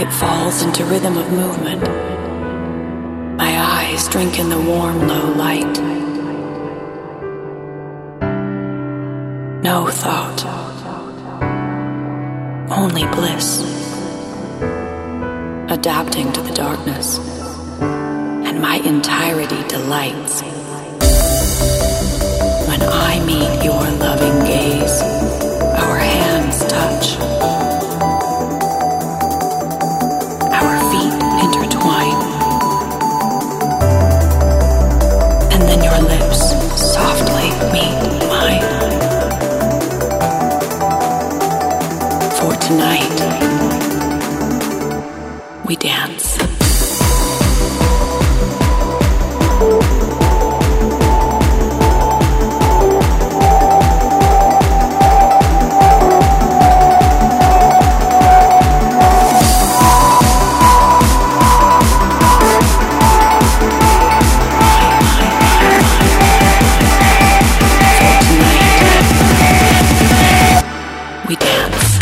It falls into rhythm of movement. My eyes drink in the warm, low light. No thought, only bliss. Adapting to the darkness, and my entirety delights. When I meet your loving tonight we dance. we dance.